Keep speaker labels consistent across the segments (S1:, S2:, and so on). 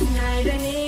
S1: night
S2: and day.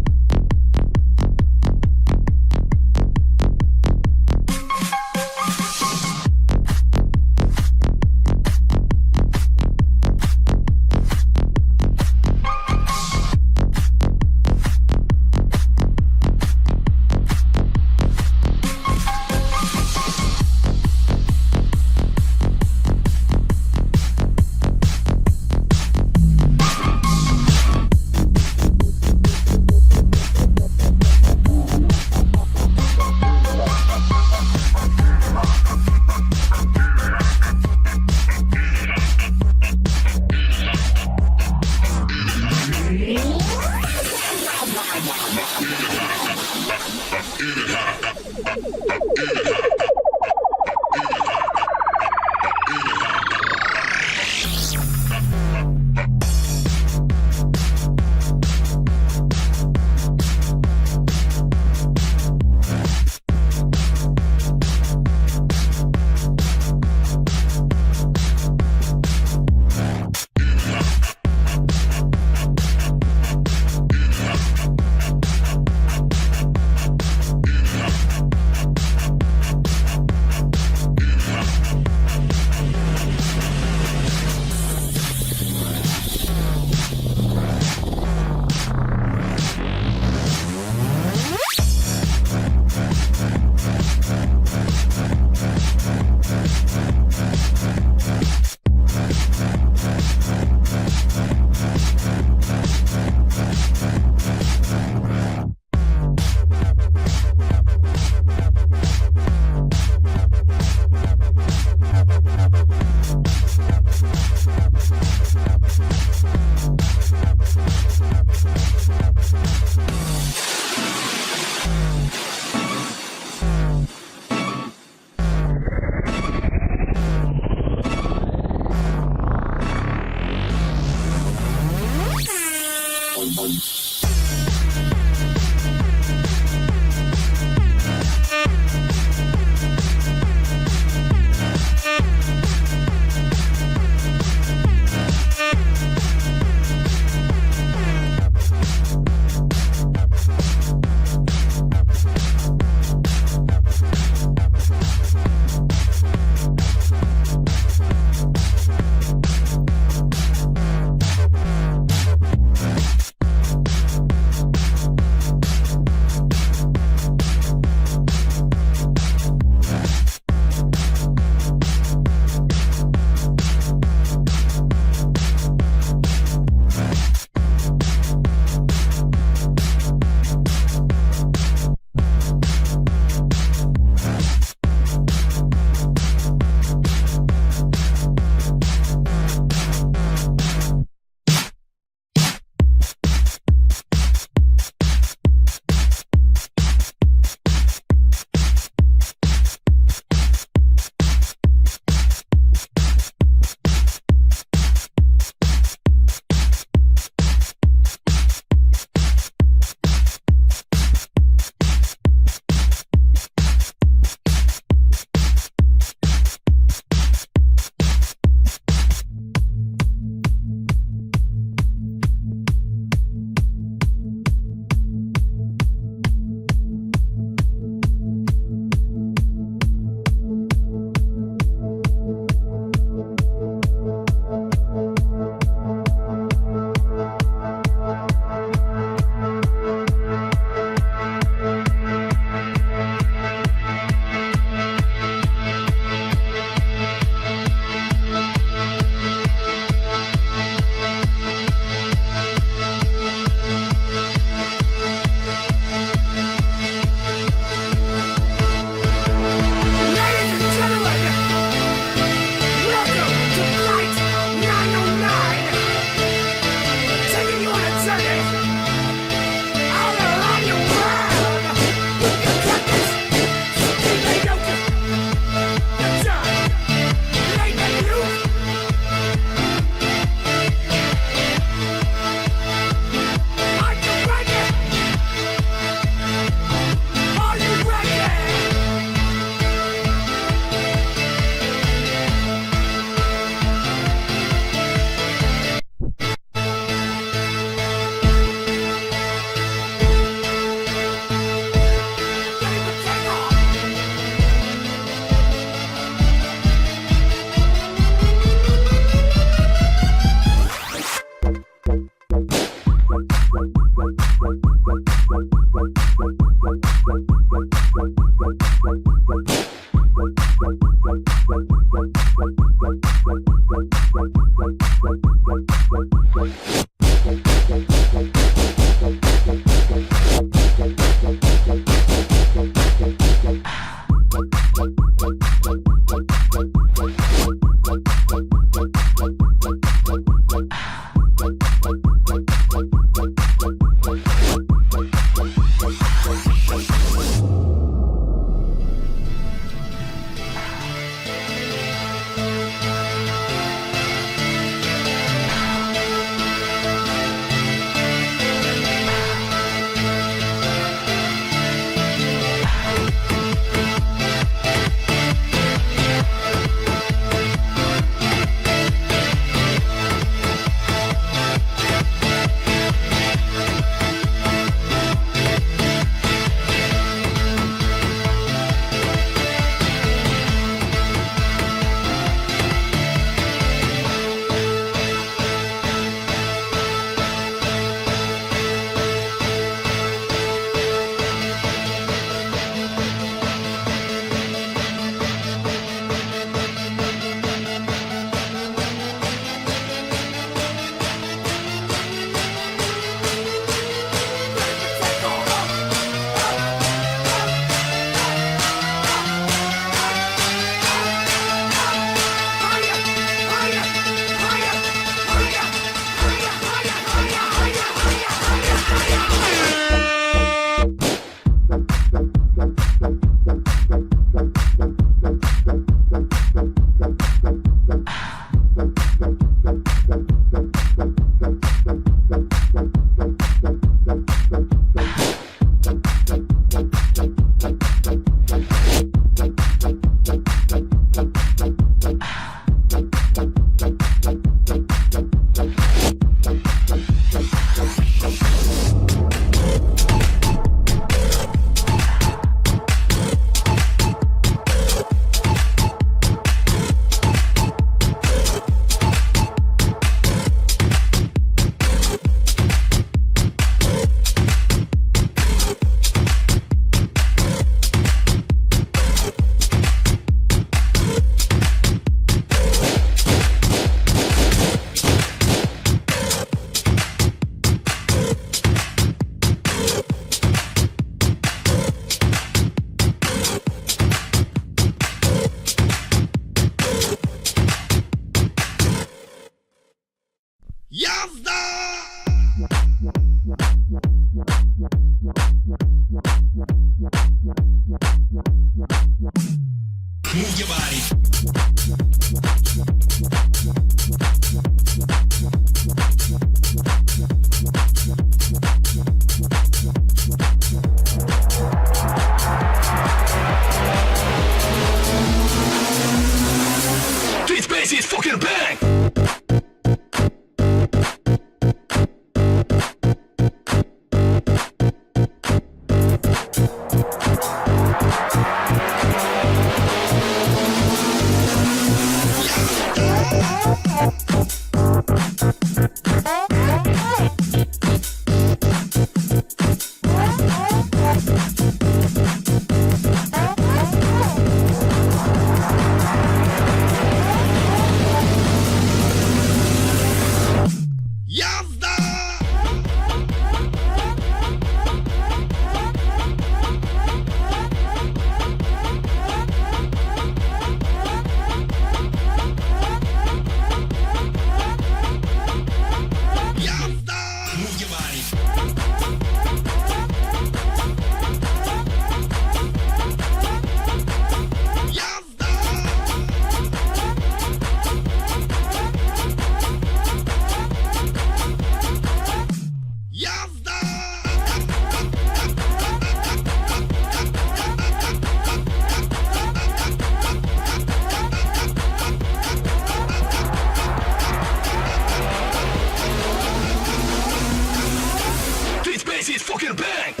S3: This is fucking bang!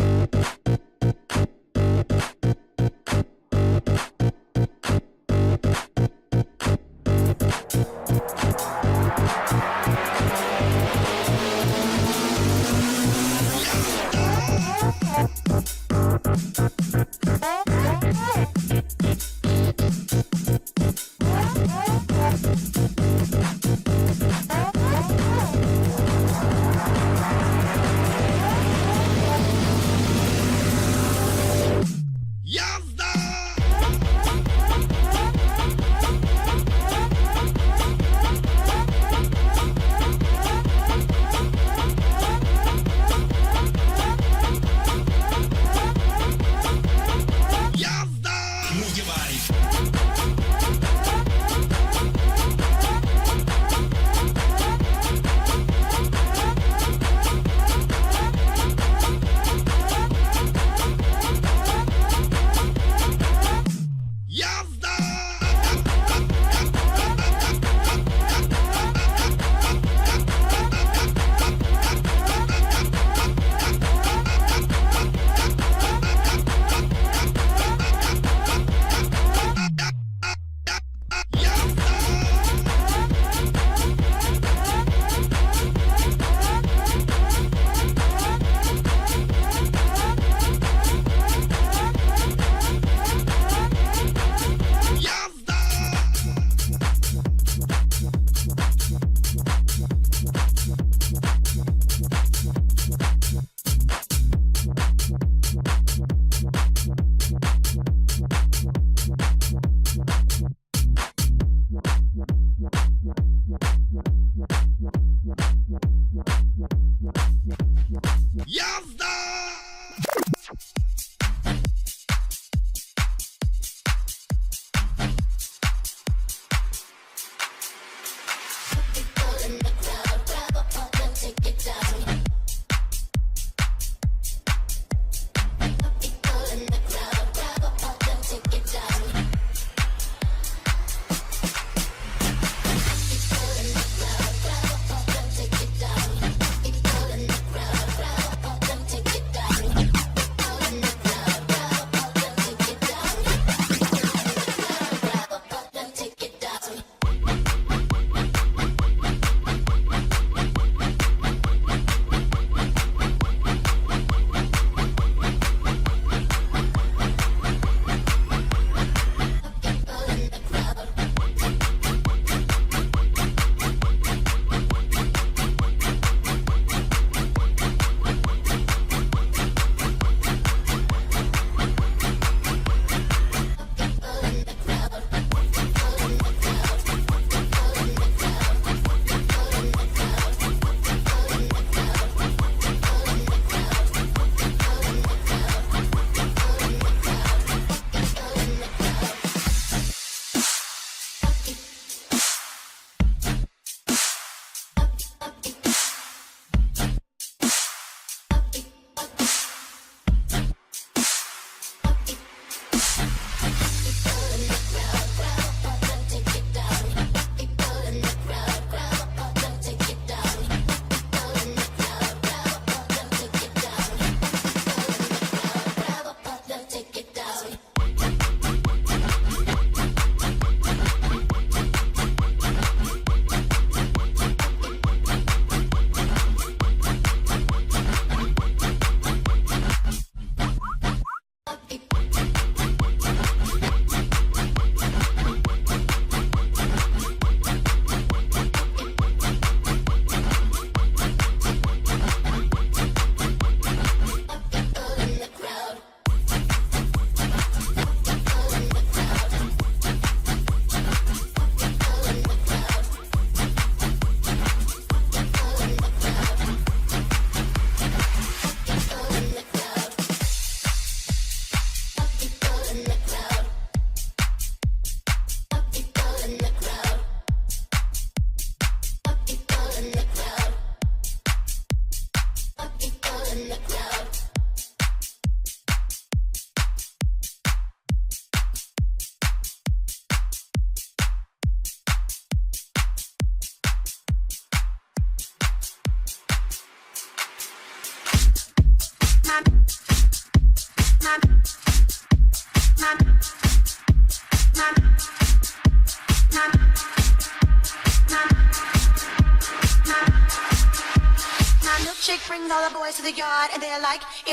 S4: Look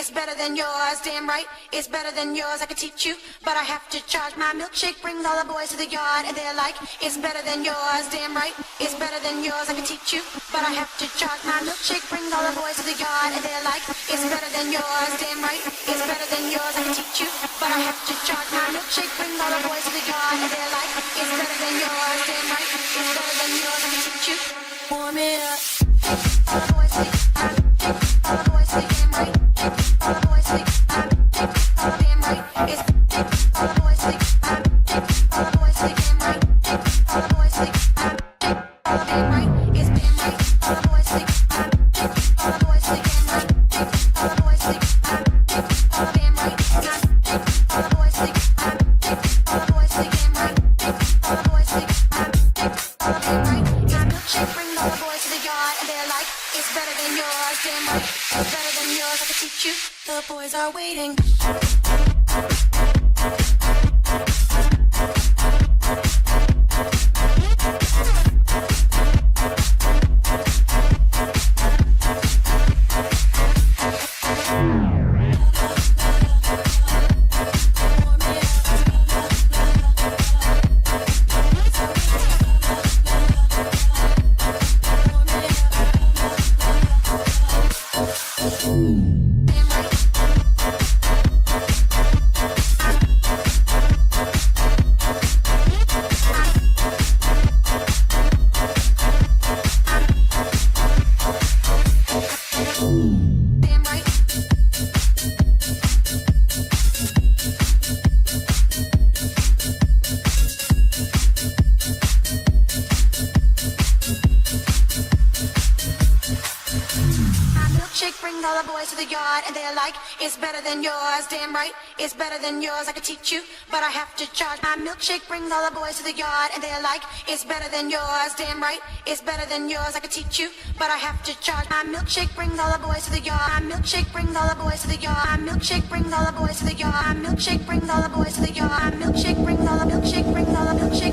S4: it's better than yours. Damn right, it's better than yours. I could teach you, but I have to charge. My milkshake brings all the boys to the yard and they're like, it's better than yours. Damn right, it's better than yours. I could teach you, but I have to charge. My milkshake brings all the boys to the yard and they're like, it's better than yours. Damn right, it's better than yours. I could teach you, but I have to charge. My milkshake brings all the boys to the yard and they're like, it's better than yours. Damn right, it's better than yours. I could teach you. Warm it up. Damn right, it's better than yours. I could teach you, but I have to charge. My milkshake brings all the boys to the yard and they're like, it's better than yours. Damn right, it's better than yours. I could teach you, but I have to charge. My milkshake brings all the boys to the yard. My milkshake brings all the boys to the yard. My milkshake brings all the boys to the yard. My milkshake brings all the boys to the yard. My milkshake brings all the milkshake brings all the milkshake